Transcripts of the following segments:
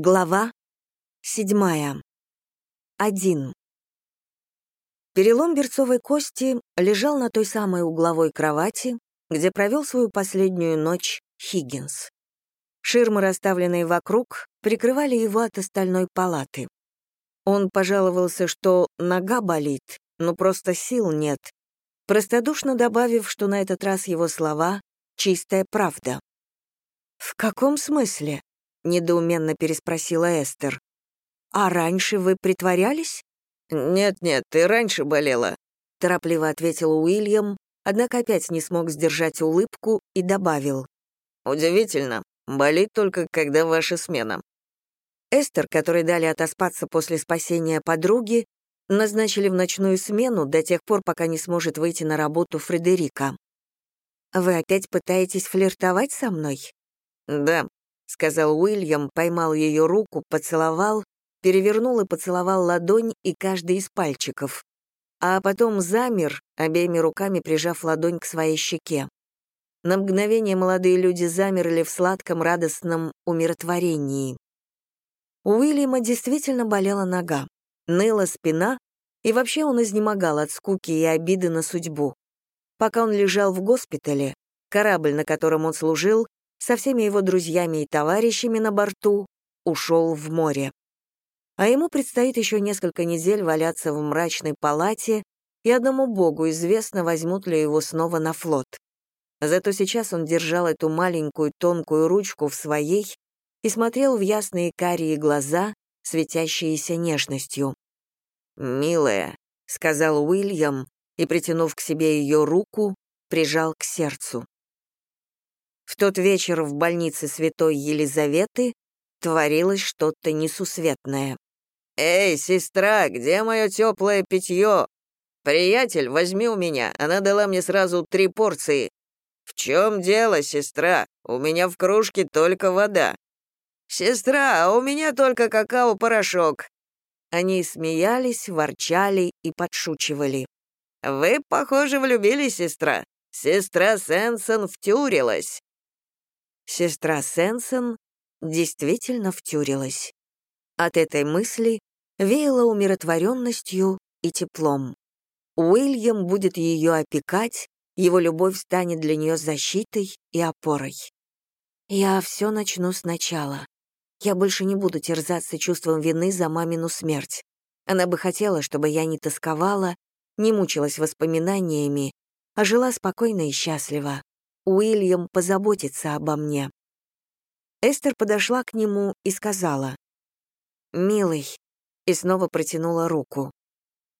Глава седьмая. Один. Перелом берцовой кости лежал на той самой угловой кровати, где провел свою последнюю ночь Хиггинс. Ширмы, расставленные вокруг, прикрывали его от остальной палаты. Он пожаловался, что нога болит, но просто сил нет, простодушно добавив, что на этот раз его слова — чистая правда. «В каком смысле?» — недоуменно переспросила Эстер. «А раньше вы притворялись?» «Нет-нет, ты раньше болела», — торопливо ответил Уильям, однако опять не смог сдержать улыбку и добавил. «Удивительно, болит только, когда ваша смена». Эстер, которой дали отоспаться после спасения подруги, назначили в ночную смену до тех пор, пока не сможет выйти на работу Фредерика. «Вы опять пытаетесь флиртовать со мной?» «Да», — сказал Уильям, поймал ее руку, поцеловал, перевернул и поцеловал ладонь и каждый из пальчиков, а потом замер, обеими руками прижав ладонь к своей щеке. На мгновение молодые люди замерли в сладком радостном умиротворении. У Уильяма действительно болела нога, ныла спина, и вообще он изнемогал от скуки и обиды на судьбу. Пока он лежал в госпитале, корабль, на котором он служил, со всеми его друзьями и товарищами на борту ушел в море. А ему предстоит еще несколько недель валяться в мрачной палате, и одному богу известно, возьмут ли его снова на флот. Зато сейчас он держал эту маленькую тонкую ручку в своей и смотрел в ясные карие глаза, светящиеся нежностью. «Милая», — сказал Уильям, и, притянув к себе ее руку, прижал к сердцу. В тот вечер в больнице Святой Елизаветы творилось что-то несусветное. «Эй, сестра, где мое теплое питье? Приятель, возьми у меня, она дала мне сразу три порции. В чем дело, сестра? У меня в кружке только вода. Сестра, а у меня только какао-порошок». Они смеялись, ворчали и подшучивали. «Вы, похоже, влюбились, сестра. Сестра Сенсон втюрилась». Сестра Сенсен действительно втюрилась. От этой мысли веяло умиротворенностью и теплом. Уильям будет ее опекать, его любовь станет для нее защитой и опорой. Я все начну сначала. Я больше не буду терзаться чувством вины за мамину смерть. Она бы хотела, чтобы я не тосковала, не мучилась воспоминаниями, а жила спокойно и счастливо. Уильям позаботится обо мне. Эстер подошла к нему и сказала, «Милый», и снова протянула руку.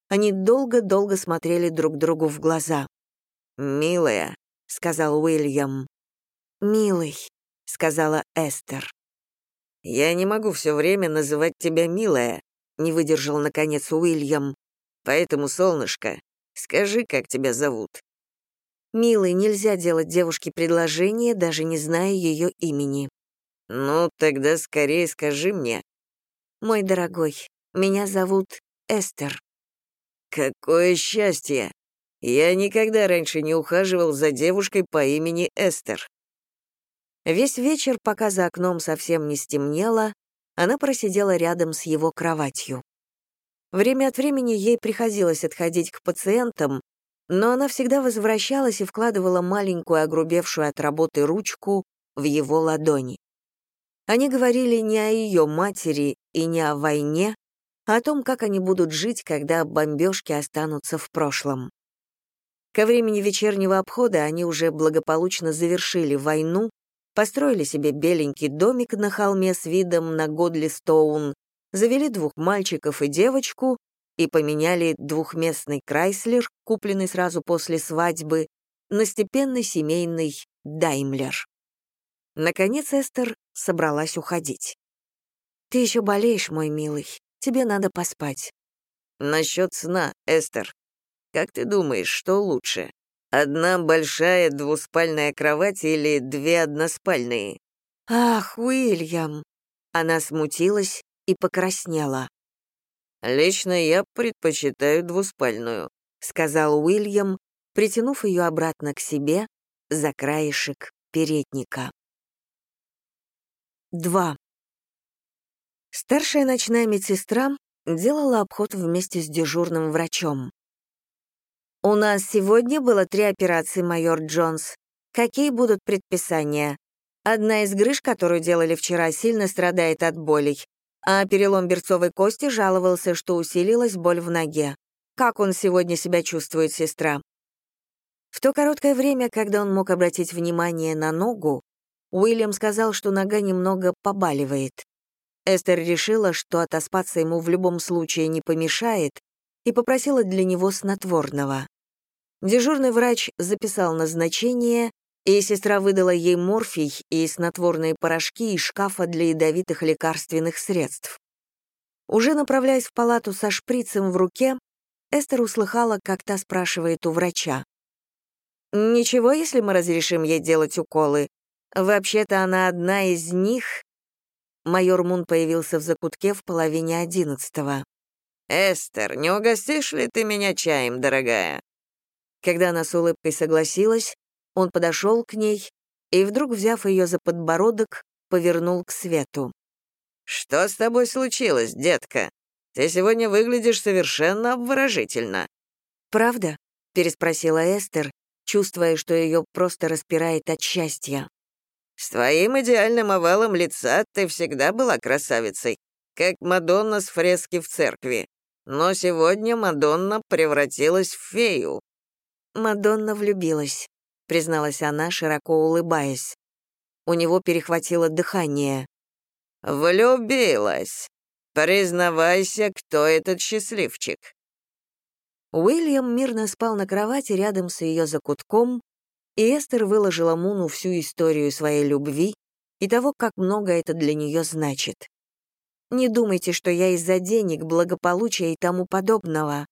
Они долго-долго смотрели друг другу в глаза. «Милая», — сказал Уильям. «Милый», — сказала Эстер. «Я не могу все время называть тебя милая», — не выдержал, наконец, Уильям. «Поэтому, солнышко, скажи, как тебя зовут». Милый, нельзя делать девушке предложение, даже не зная ее имени. Ну, тогда скорее скажи мне. Мой дорогой, меня зовут Эстер. Какое счастье! Я никогда раньше не ухаживал за девушкой по имени Эстер. Весь вечер, пока за окном совсем не стемнело, она просидела рядом с его кроватью. Время от времени ей приходилось отходить к пациентам, но она всегда возвращалась и вкладывала маленькую огрубевшую от работы ручку в его ладони. Они говорили не о ее матери и не о войне, а о том, как они будут жить, когда бомбежки останутся в прошлом. Ко времени вечернего обхода они уже благополучно завершили войну, построили себе беленький домик на холме с видом на Годли Стоун, завели двух мальчиков и девочку и поменяли двухместный Крайслер, купленный сразу после свадьбы, на степенный семейный Даймлер. Наконец Эстер собралась уходить. «Ты еще болеешь, мой милый. Тебе надо поспать». «Насчет сна, Эстер. Как ты думаешь, что лучше? Одна большая двуспальная кровать или две односпальные?» «Ах, Уильям!» Она смутилась и покраснела. «Лично я предпочитаю двуспальную», — сказал Уильям, притянув ее обратно к себе за краешек передника. 2. Старшая ночная медсестра делала обход вместе с дежурным врачом. «У нас сегодня было три операции, майор Джонс. Какие будут предписания? Одна из грыж, которую делали вчера, сильно страдает от болей, а перелом берцовой кости жаловался, что усилилась боль в ноге. Как он сегодня себя чувствует, сестра?» В то короткое время, когда он мог обратить внимание на ногу, Уильям сказал, что нога немного побаливает. Эстер решила, что отоспаться ему в любом случае не помешает, и попросила для него снотворного. Дежурный врач записал назначение, и сестра выдала ей морфий и снотворные порошки из шкафа для ядовитых лекарственных средств. Уже направляясь в палату со шприцем в руке, Эстер услыхала, как та спрашивает у врача. «Ничего, если мы разрешим ей делать уколы? Вообще-то она одна из них...» Майор Мун появился в закутке в половине одиннадцатого. «Эстер, не угостишь ли ты меня чаем, дорогая?» Когда она с улыбкой согласилась, он подошел к ней и, вдруг взяв ее за подбородок, повернул к свету. «Что с тобой случилось, детка? Ты сегодня выглядишь совершенно обворожительно». «Правда?» — переспросила Эстер, чувствуя, что ее просто распирает от счастья. «С твоим идеальным овалом лица ты всегда была красавицей, как Мадонна с фрески в церкви. Но сегодня Мадонна превратилась в фею». Мадонна влюбилась призналась она, широко улыбаясь. У него перехватило дыхание. «Влюбилась. Признавайся, кто этот счастливчик». Уильям мирно спал на кровати рядом с ее закутком, и Эстер выложила Муну всю историю своей любви и того, как много это для нее значит. «Не думайте, что я из-за денег, благополучия и тому подобного.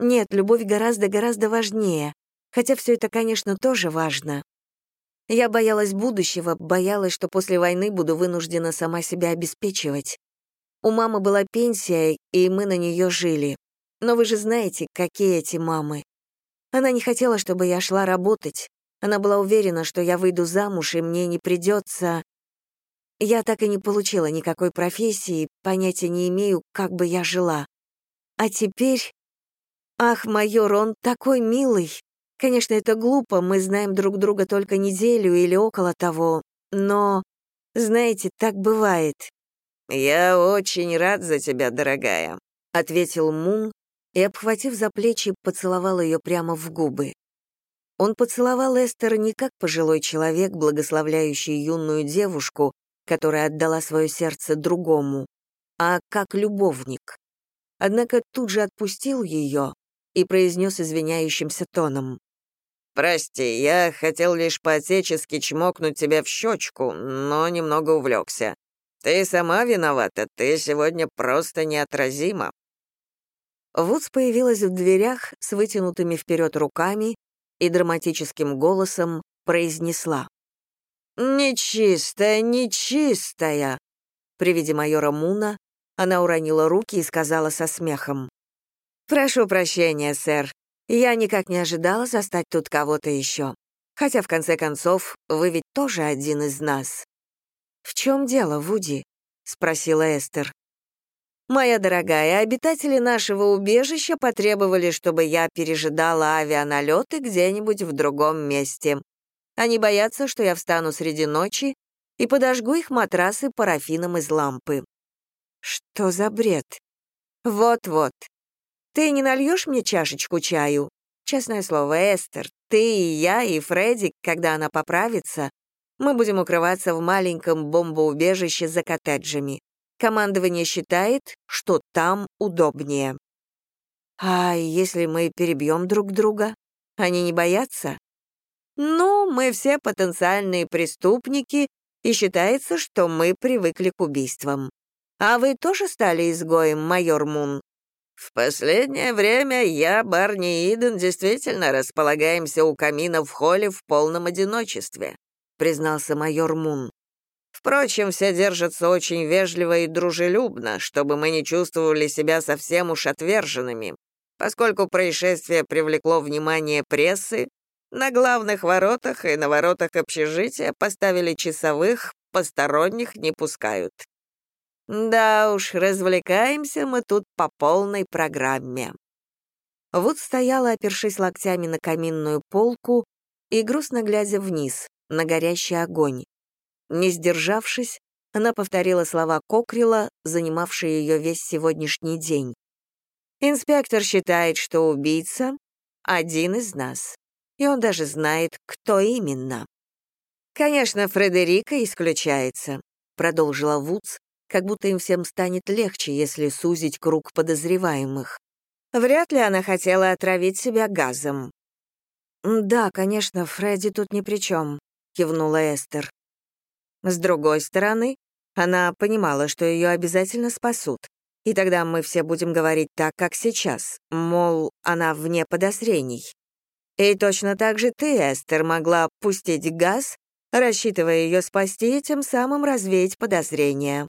Нет, любовь гораздо-гораздо важнее хотя все это, конечно, тоже важно. Я боялась будущего, боялась, что после войны буду вынуждена сама себя обеспечивать. У мамы была пенсия, и мы на нее жили. Но вы же знаете, какие эти мамы. Она не хотела, чтобы я шла работать. Она была уверена, что я выйду замуж, и мне не придется. Я так и не получила никакой профессии, понятия не имею, как бы я жила. А теперь... Ах, майор, он такой милый, Конечно, это глупо, мы знаем друг друга только неделю или около того, но, знаете, так бывает. «Я очень рад за тебя, дорогая», — ответил Мун и, обхватив за плечи, поцеловал ее прямо в губы. Он поцеловал Эстер не как пожилой человек, благословляющий юную девушку, которая отдала свое сердце другому, а как любовник. Однако тут же отпустил ее и произнес извиняющимся тоном. «Прости, я хотел лишь по-отечески чмокнуть тебя в щечку, но немного увлекся. Ты сама виновата, ты сегодня просто неотразима». Вудс появилась в дверях с вытянутыми вперед руками и драматическим голосом произнесла. «Нечистая, нечистая!» При виде майора Муна она уронила руки и сказала со смехом. «Прошу прощения, сэр. Я никак не ожидала застать тут кого-то еще. Хотя, в конце концов, вы ведь тоже один из нас». «В чем дело, Вуди?» — спросила Эстер. «Моя дорогая, обитатели нашего убежища потребовали, чтобы я пережидала авианалеты где-нибудь в другом месте. Они боятся, что я встану среди ночи и подожгу их матрасы парафином из лампы». «Что за бред?» «Вот-вот. Ты не нальешь мне чашечку чаю? Честное слово, Эстер, ты и я, и Фредди, когда она поправится, мы будем укрываться в маленьком бомбоубежище за коттеджами. Командование считает, что там удобнее. А если мы перебьем друг друга? Они не боятся? Ну, мы все потенциальные преступники, и считается, что мы привыкли к убийствам. А вы тоже стали изгоем, майор Мун? «В последнее время я, Барни и Иден, действительно располагаемся у камина в холле в полном одиночестве», признался майор Мун. «Впрочем, все держатся очень вежливо и дружелюбно, чтобы мы не чувствовали себя совсем уж отверженными. Поскольку происшествие привлекло внимание прессы, на главных воротах и на воротах общежития поставили часовых, посторонних не пускают. Да уж, развлекаемся мы тут по полной программе. Вуд стояла, опершись локтями на каминную полку и грустно глядя вниз, на горящий огонь. Не сдержавшись, она повторила слова Кокрила, занимавшие ее весь сегодняшний день. «Инспектор считает, что убийца — один из нас, и он даже знает, кто именно». «Конечно, Фредерика исключается», — продолжила Вудс, как будто им всем станет легче, если сузить круг подозреваемых. Вряд ли она хотела отравить себя газом. «Да, конечно, Фредди тут ни при чем», — кивнула Эстер. С другой стороны, она понимала, что ее обязательно спасут. И тогда мы все будем говорить так, как сейчас, мол, она вне подозрений. И точно так же ты, Эстер, могла пустить газ, рассчитывая ее спасти и тем самым развеять подозрения.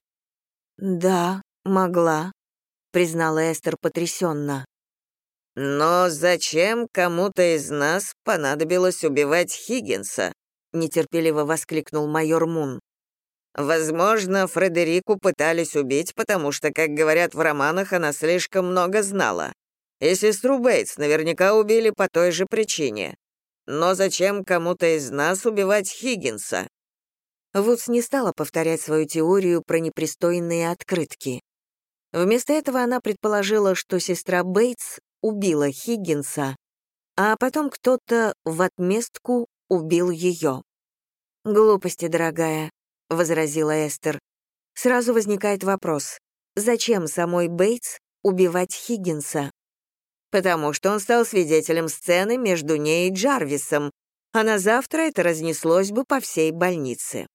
«Да, могла», — признала Эстер потрясенно. «Но зачем кому-то из нас понадобилось убивать Хиггинса?» — нетерпеливо воскликнул майор Мун. «Возможно, Фредерику пытались убить, потому что, как говорят в романах, она слишком много знала. И сестру Бейтс наверняка убили по той же причине. Но зачем кому-то из нас убивать Хиггинса?» Вудс не стала повторять свою теорию про непристойные открытки. Вместо этого она предположила, что сестра Бейтс убила Хиггинса, а потом кто-то в отместку убил ее. «Глупости, дорогая», — возразила Эстер. Сразу возникает вопрос, зачем самой Бейтс убивать Хиггинса? Потому что он стал свидетелем сцены между ней и Джарвисом, а на завтра это разнеслось бы по всей больнице.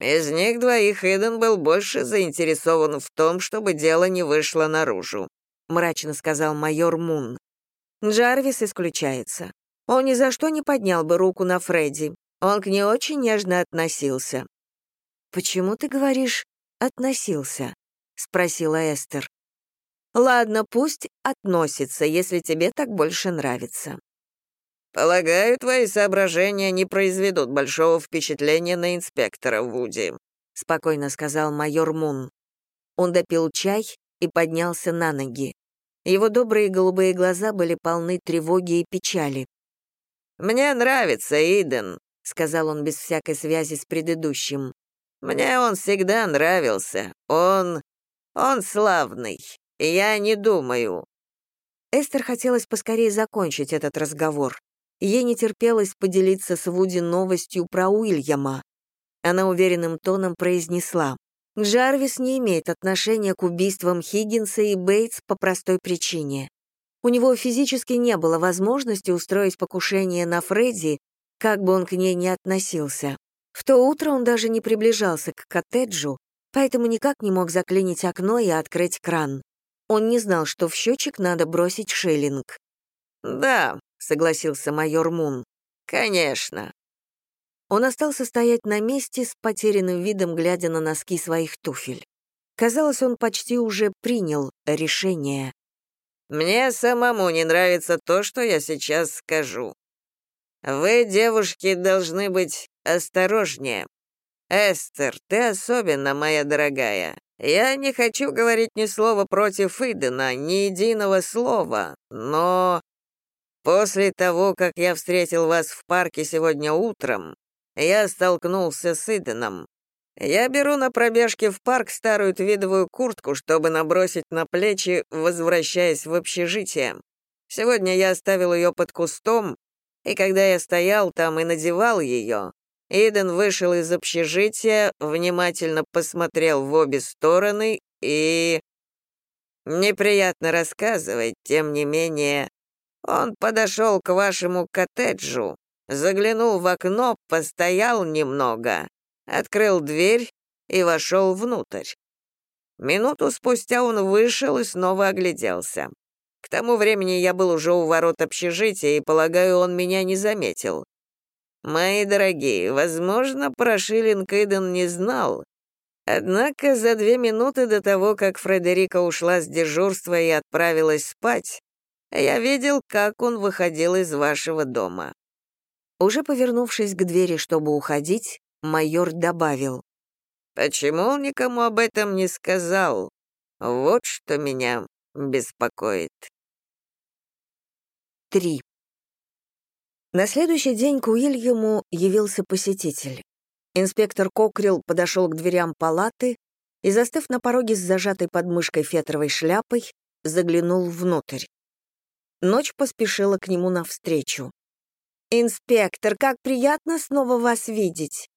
Из них двоих Иден был больше заинтересован в том, чтобы дело не вышло наружу. — мрачно сказал майор Мун. Джарвис исключается. Он ни за что не поднял бы руку на Фредди. Он к ней очень нежно относился. «Почему ты говоришь «относился»?» — спросила Эстер. «Ладно, пусть относится, если тебе так больше нравится». «Полагаю, твои соображения не произведут большого впечатления на инспектора Вуди», — спокойно сказал майор Мун. Он допил чай и поднялся на ноги. Его добрые голубые глаза были полны тревоги и печали. «Мне нравится Иден», — сказал он без всякой связи с предыдущим. «Мне он всегда нравился. Он... он славный. Я не думаю». Эстер хотелось поскорее закончить этот разговор. Ей не терпелось поделиться с Вуди новостью про Уильяма. Она уверенным тоном произнесла. Джарвис не имеет отношения к убийствам Хиггинса и Бейтс по простой причине. У него физически не было возможности устроить покушение на Фредди, как бы он к ней ни относился. В то утро он даже не приближался к коттеджу, поэтому никак не мог заклинить окно и открыть кран. Он не знал, что в счетчик надо бросить шиллинг. «Да», — согласился майор Мун, — «конечно. Он остался стоять на месте с потерянным видом, глядя на носки своих туфель. Казалось, он почти уже принял решение. «Мне самому не нравится то, что я сейчас скажу. Вы, девушки, должны быть осторожнее. Эстер, ты особенно, моя дорогая. Я не хочу говорить ни слова против Идена, ни единого слова, но после того, как я встретил вас в парке сегодня утром, я столкнулся с Иденом. Я беру на пробежке в парк старую твидовую куртку, чтобы набросить на плечи, возвращаясь в общежитие. Сегодня я оставил ее под кустом, и когда я стоял там и надевал ее, Иден вышел из общежития, внимательно посмотрел в обе стороны и... Неприятно рассказывать, тем не менее, он подошел к вашему коттеджу, заглянул в окно, постоял немного, открыл дверь и вошел внутрь. Минуту спустя он вышел и снова огляделся. К тому времени я был уже у ворот общежития, и, полагаю, он меня не заметил. Мои дорогие, возможно, про Шиллинг Иден не знал. Однако за две минуты до того, как Фредерика ушла с дежурства и отправилась спать, я видел, как он выходил из вашего дома. Уже повернувшись к двери, чтобы уходить, майор добавил. Почему он никому об этом не сказал? Вот что меня беспокоит. 3. На следующий день к Уильяму явился посетитель. Инспектор Кокрилл подошел к дверям палаты и, застыв на пороге с зажатой подмышкой фетровой шляпой, заглянул внутрь. Ночь поспешила к нему навстречу. «Инспектор, как приятно снова вас видеть!»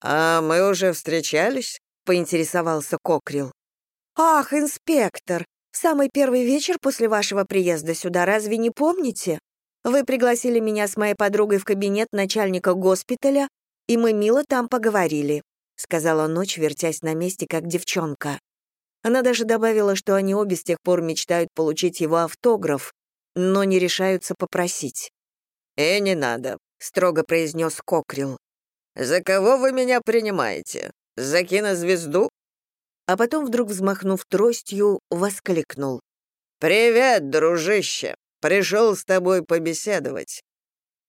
«А мы уже встречались?» — поинтересовался Кокрил. «Ах, инспектор, самый первый вечер после вашего приезда сюда, разве не помните? Вы пригласили меня с моей подругой в кабинет начальника госпиталя, и мы мило там поговорили», — сказала ночь, вертясь на месте, как девчонка. Она даже добавила, что они обе с тех пор мечтают получить его автограф, но не решаются попросить. «Э, не надо», — строго произнес Кокрил. «За кого вы меня принимаете? За кинозвезду?» А потом, вдруг взмахнув тростью, воскликнул. «Привет, дружище! Пришел с тобой побеседовать!»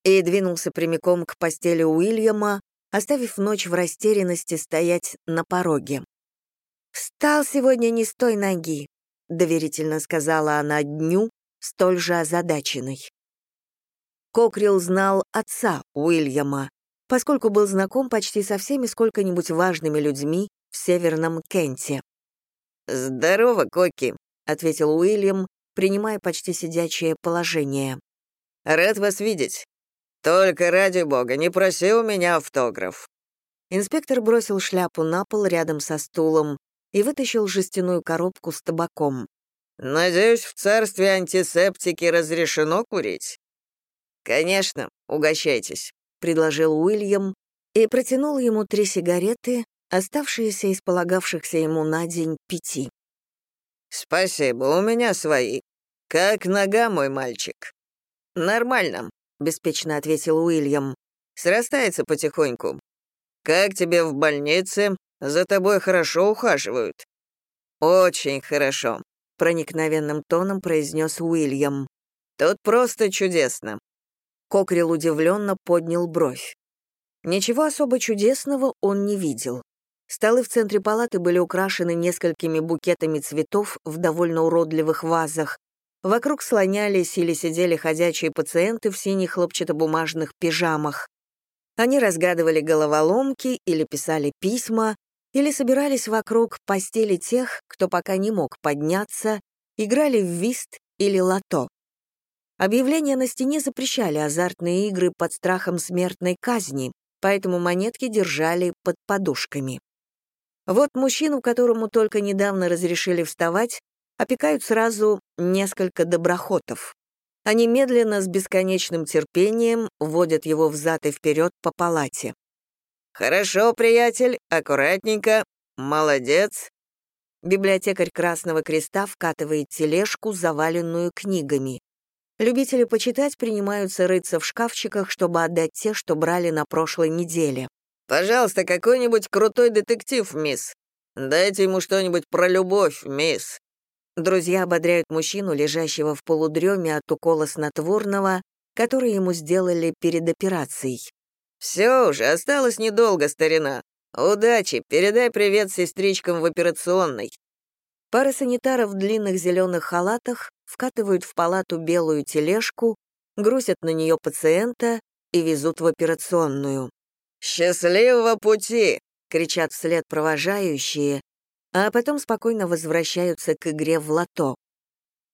И двинулся прямиком к постели Уильяма, оставив ночь в растерянности стоять на пороге. «Встал сегодня не с той ноги», — доверительно сказала она дню, столь же озадаченной. Кокрилл знал отца Уильяма, поскольку был знаком почти со всеми сколько-нибудь важными людьми в Северном Кенте. «Здорово, Коки», — ответил Уильям, принимая почти сидячее положение. «Рад вас видеть. Только ради бога, не проси у меня автограф». Инспектор бросил шляпу на пол рядом со стулом и вытащил жестяную коробку с табаком. «Надеюсь, в царстве антисептики разрешено курить?» «Конечно, угощайтесь», — предложил Уильям и протянул ему три сигареты, оставшиеся из полагавшихся ему на день пяти. «Спасибо, у меня свои. Как нога, мой мальчик?» «Нормально», — беспечно ответил Уильям. «Срастается потихоньку. Как тебе в больнице? За тобой хорошо ухаживают?» «Очень хорошо», — проникновенным тоном произнес Уильям. «Тут просто чудесно». Кокрил удивленно поднял бровь. Ничего особо чудесного он не видел. Столы в центре палаты были украшены несколькими букетами цветов в довольно уродливых вазах. Вокруг слонялись или сидели ходячие пациенты в синих хлопчатобумажных пижамах. Они разгадывали головоломки или писали письма, или собирались вокруг постели тех, кто пока не мог подняться, играли в вист или лото. Объявления на стене запрещали азартные игры под страхом смертной казни, поэтому монетки держали под подушками. Вот мужчину, которому только недавно разрешили вставать, опекают сразу несколько доброхотов. Они медленно, с бесконечным терпением, водят его взад и вперед по палате. «Хорошо, приятель, аккуратненько, молодец». Библиотекарь Красного Креста вкатывает тележку, заваленную книгами. Любители почитать принимаются рыться в шкафчиках, чтобы отдать те, что брали на прошлой неделе. «Пожалуйста, какой-нибудь крутой детектив, мисс. Дайте ему что-нибудь про любовь, мисс». Друзья ободряют мужчину, лежащего в полудреме от укола снотворного, который ему сделали перед операцией. «Все уже, осталось недолго, старина. Удачи, передай привет сестричкам в операционной». Пара санитаров в длинных зеленых халатах вкатывают в палату белую тележку, грузят на нее пациента и везут в операционную. «Счастливого пути!» — кричат вслед провожающие, а потом спокойно возвращаются к игре в лото.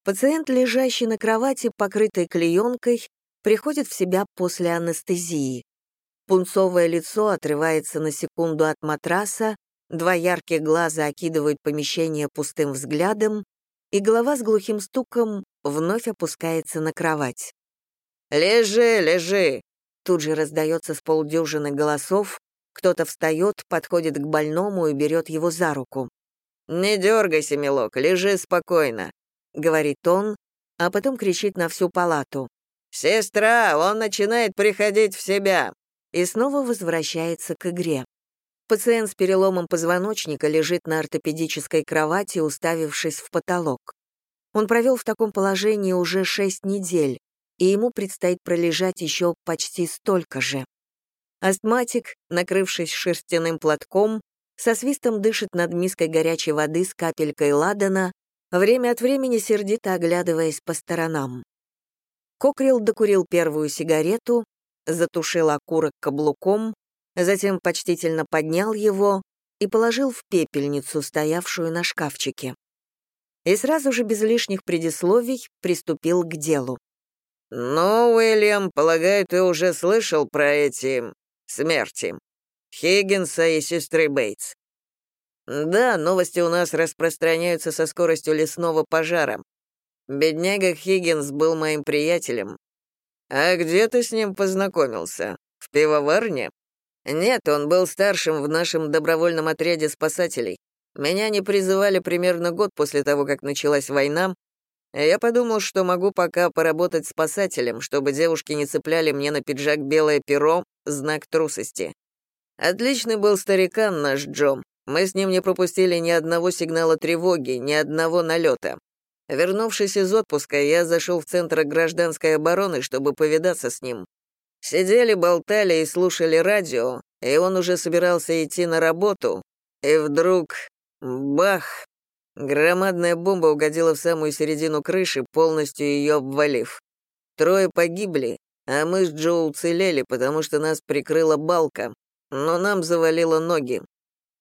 Пациент, лежащий на кровати, покрытой клеенкой, приходит в себя после анестезии. Пунцовое лицо отрывается на секунду от матраса, два ярких глаза окидывают помещение пустым взглядом, и голова с глухим стуком вновь опускается на кровать. «Лежи, лежи!» Тут же раздается с полдюжины голосов, кто-то встает, подходит к больному и берет его за руку. «Не дергайся, милок, лежи спокойно», — говорит он, а потом кричит на всю палату. «Сестра, он начинает приходить в себя!» И снова возвращается к игре. Пациент с переломом позвоночника лежит на ортопедической кровати, уставившись в потолок. Он провел в таком положении уже шесть недель, и ему предстоит пролежать еще почти столько же. Астматик, накрывшись шерстяным платком, со свистом дышит над миской горячей воды с капелькой ладана, время от времени сердито оглядываясь по сторонам. Кокрил докурил первую сигарету, затушил окурок каблуком, затем почтительно поднял его и положил в пепельницу, стоявшую на шкафчике. И сразу же без лишних предисловий приступил к делу. «Ну, Уильям, полагаю, ты уже слышал про эти... смерти. Хиггинса и сестры Бейтс. Да, новости у нас распространяются со скоростью лесного пожара. Бедняга Хиггинс был моим приятелем. А где ты с ним познакомился? В пивоварне? Нет, он был старшим в нашем добровольном отряде спасателей. Меня не призывали примерно год после того, как началась война, я подумал, что могу пока поработать спасателем, чтобы девушки не цепляли мне на пиджак белое перо, знак трусости. Отличный был старикан наш Джо. Мы с ним не пропустили ни одного сигнала тревоги, ни одного налета. Вернувшись из отпуска, я зашел в Центр гражданской обороны, чтобы повидаться с ним. Сидели, болтали и слушали радио, и он уже собирался идти на работу, и вдруг — бах! Громадная бомба угодила в самую середину крыши, полностью ее обвалив. Трое погибли, а мы с Джо уцелели, потому что нас прикрыла балка, но нам завалило ноги.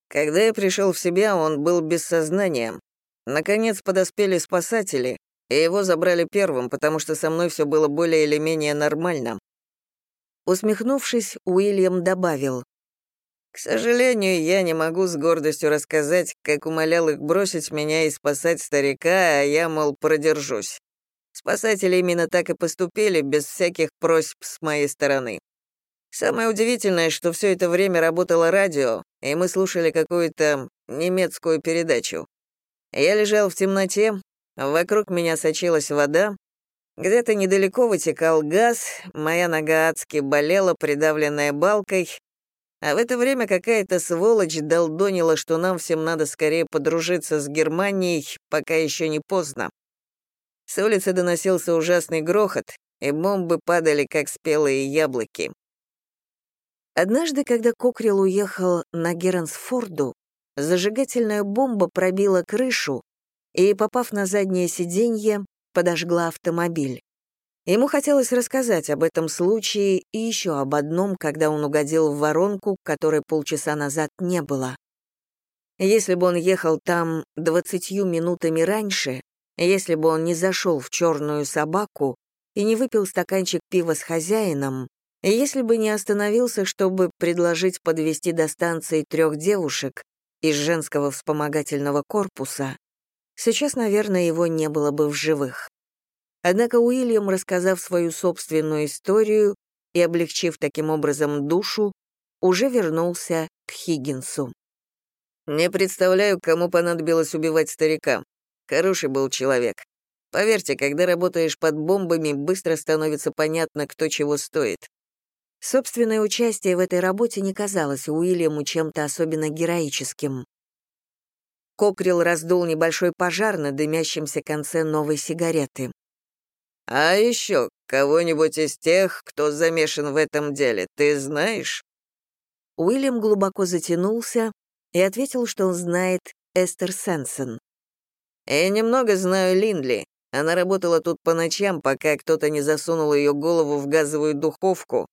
Когда я пришел в себя, он был без сознания. Наконец подоспели спасатели, и его забрали первым, потому что со мной все было более или менее нормально. Усмехнувшись, Уильям добавил, к сожалению, я не могу с гордостью рассказать, как умолял их бросить меня и спасать старика, а я, мол, продержусь. Спасатели именно так и поступили, без всяких просьб с моей стороны. Самое удивительное, что все это время работало радио, и мы слушали какую-то немецкую передачу. Я лежал в темноте, вокруг меня сочилась вода, где-то недалеко вытекал газ, моя нога адски болела, придавленная балкой, а в это время какая-то сволочь долдонила, что нам всем надо скорее подружиться с Германией, пока еще не поздно. С улицы доносился ужасный грохот, и бомбы падали, как спелые яблоки. Однажды, когда Кокрил уехал на Герансфорду, зажигательная бомба пробила крышу и, попав на заднее сиденье, подожгла автомобиль. Ему хотелось рассказать об этом случае и еще об одном, когда он угодил в воронку, которой полчаса назад не было. Если бы он ехал там двадцатью минутами раньше, если бы он не зашел в черную собаку и не выпил стаканчик пива с хозяином, если бы не остановился, чтобы предложить подвести до станции трех девушек из женского вспомогательного корпуса, сейчас, наверное, его не было бы в живых. Однако Уильям, рассказав свою собственную историю и облегчив таким образом душу, уже вернулся к Хиггинсу. «Не представляю, кому понадобилось убивать старика. Хороший был человек. Поверьте, когда работаешь под бомбами, быстро становится понятно, кто чего стоит». Собственное участие в этой работе не казалось Уильяму чем-то особенно героическим. Кокрил раздул небольшой пожар на дымящемся конце новой сигареты. А еще кого-нибудь из тех, кто замешан в этом деле, ты знаешь?» Уильям глубоко затянулся и ответил, что он знает Эстер Сенсен. «Я немного знаю Линдли. Она работала тут по ночам, пока кто-то не засунул ее голову в газовую духовку.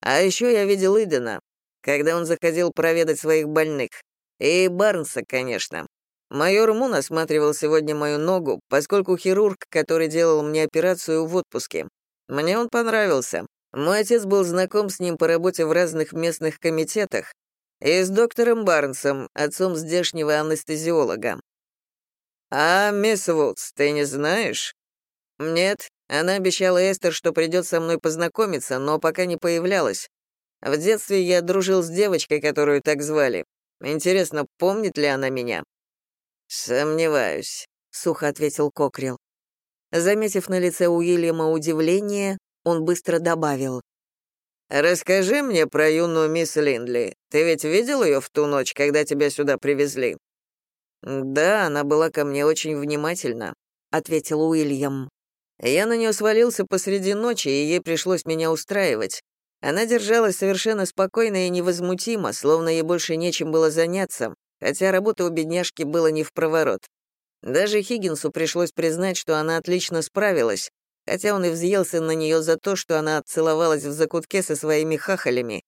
А еще я видел Идена, когда он заходил проведать своих больных. И Барнса, конечно. Майор Мун осматривал сегодня мою ногу, поскольку хирург, который делал мне операцию, в отпуске. Мне он понравился. Мой отец был знаком с ним по работе в разных местных комитетах и с доктором Барнсом, отцом здешнего анестезиолога. «А, мисс Вудс, ты не знаешь?» «Нет, она обещала Эстер, что придет со мной познакомиться, но пока не появлялась. В детстве я дружил с девочкой, которую так звали. Интересно, помнит ли она меня?» «Сомневаюсь», — сухо ответил Кокрил. Заметив на лице Уильяма удивление, он быстро добавил. «Расскажи мне про юную мисс Линдли. Ты ведь видел ее в ту ночь, когда тебя сюда привезли?» «Да, она была ко мне очень внимательна», — ответил Уильям. «Я на нее свалился посреди ночи, и ей пришлось меня устраивать. Она держалась совершенно спокойно и невозмутимо, словно ей больше нечем было заняться, хотя работа у бедняжки была не в проворот. Даже Хиггинсу пришлось признать, что она отлично справилась, хотя он и взъелся на нее за то, что она целовалась в закутке со своими хахалями.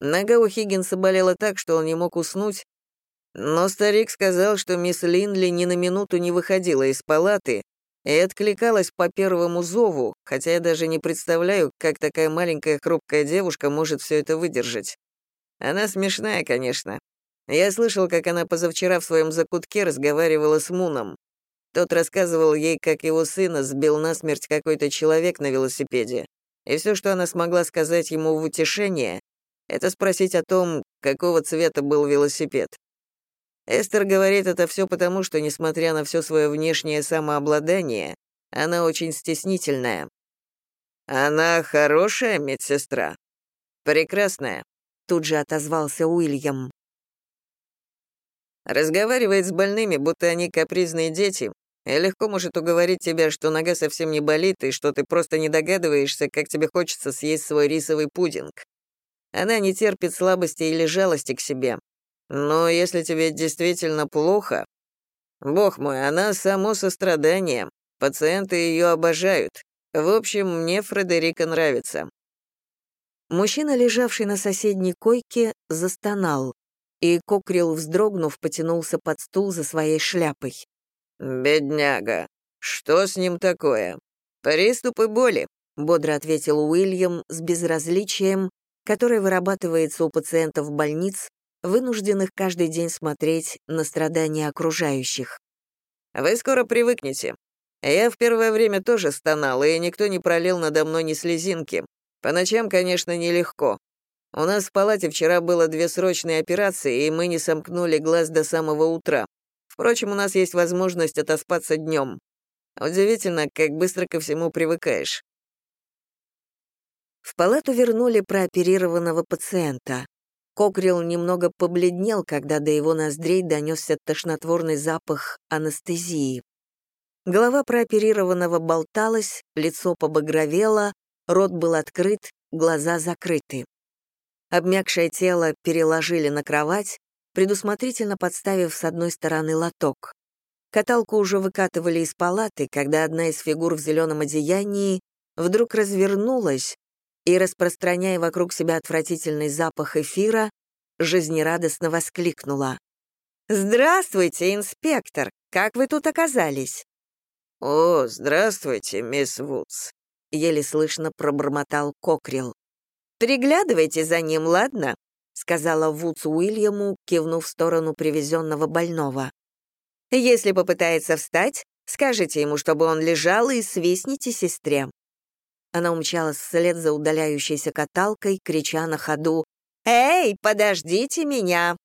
Нога у Хиггинса болела так, что он не мог уснуть, но старик сказал, что мисс Линли ни на минуту не выходила из палаты и откликалась по первому зову, хотя я даже не представляю, как такая маленькая хрупкая девушка может все это выдержать. Она смешная, конечно. Я слышал, как она позавчера в своем закутке разговаривала с Муном. Тот рассказывал ей, как его сына сбил насмерть какой-то человек на велосипеде. И все, что она смогла сказать ему в утешение, это спросить о том, какого цвета был велосипед. Эстер говорит это все потому, что, несмотря на все свое внешнее самообладание, она очень стеснительная. «Она хорошая медсестра?» «Прекрасная», — тут же отозвался Уильям. Разговаривает с больными, будто они капризные дети, и легко может уговорить тебя, что нога совсем не болит, и что ты просто не догадываешься, как тебе хочется съесть свой рисовый пудинг. Она не терпит слабости или жалости к себе, но если тебе действительно плохо... Бог мой, она само сострадание. Пациенты ее обожают. В общем, мне Фредерика нравится». Мужчина, лежавший на соседней койке, застонал, и Кокрил, вздрогнув, потянулся под стул за своей шляпой. «Бедняга, что с ним такое?» «Приступы боли», — бодро ответил Уильям с безразличием, которое вырабатывается у пациентов больниц вынужденных каждый день смотреть на страдания окружающих. «Вы скоро привыкнете. Я в первое время тоже стонал, и никто не пролил надо мной ни слезинки. По ночам, конечно, нелегко. У нас в палате вчера было две срочные операции, и мы не сомкнули глаз до самого утра. Впрочем, у нас есть возможность отоспаться днем. Удивительно, как быстро ко всему привыкаешь. В палату вернули прооперированного пациента. Кокрил немного побледнел, когда до его ноздрей донесся тошнотворный запах анестезии. Голова прооперированного болталась, лицо побагровело, рот был открыт, глаза закрыты. Обмякшее тело переложили на кровать, предусмотрительно подставив с одной стороны лоток. Каталку уже выкатывали из палаты, когда одна из фигур в зеленом одеянии вдруг развернулась и, распространяя вокруг себя отвратительный запах эфира, жизнерадостно воскликнула. «Здравствуйте, инспектор! Как вы тут оказались?» «О, здравствуйте, мисс Вудс!» — еле слышно пробормотал Кокрил. «Приглядывайте за ним, ладно?» — сказала Вудс Уильяму, кивнув в сторону привезенного больного. «Если попытается встать, скажите ему, чтобы он лежал, и свистните сестре. Она умчалась вслед за удаляющейся каталкой, крича на ходу «Эй, подождите меня!»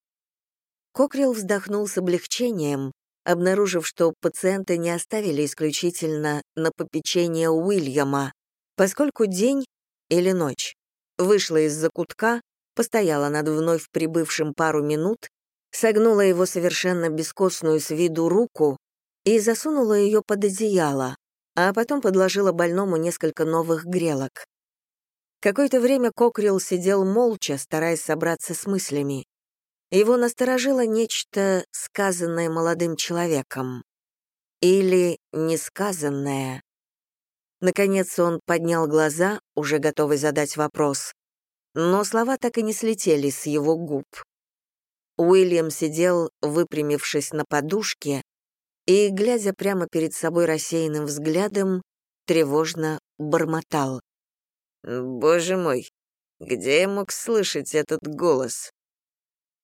Кокрил вздохнул с облегчением, обнаружив, что пациента не оставили исключительно на попечение Уильяма, поскольку день или ночь вышла из закутка, постояла над вновь прибывшим пару минут, согнула его совершенно бескостную с виду руку и засунула ее под одеяло, а потом подложила больному несколько новых грелок. Какое-то время Кокрил сидел молча, стараясь собраться с мыслями. Его насторожило нечто, сказанное молодым человеком. Или несказанное. Наконец он поднял глаза, уже готовый задать вопрос. Но слова так и не слетели с его губ. Уильям сидел, выпрямившись на подушке, и, глядя прямо перед собой рассеянным взглядом, тревожно бормотал. «Боже мой, где я мог слышать этот голос?»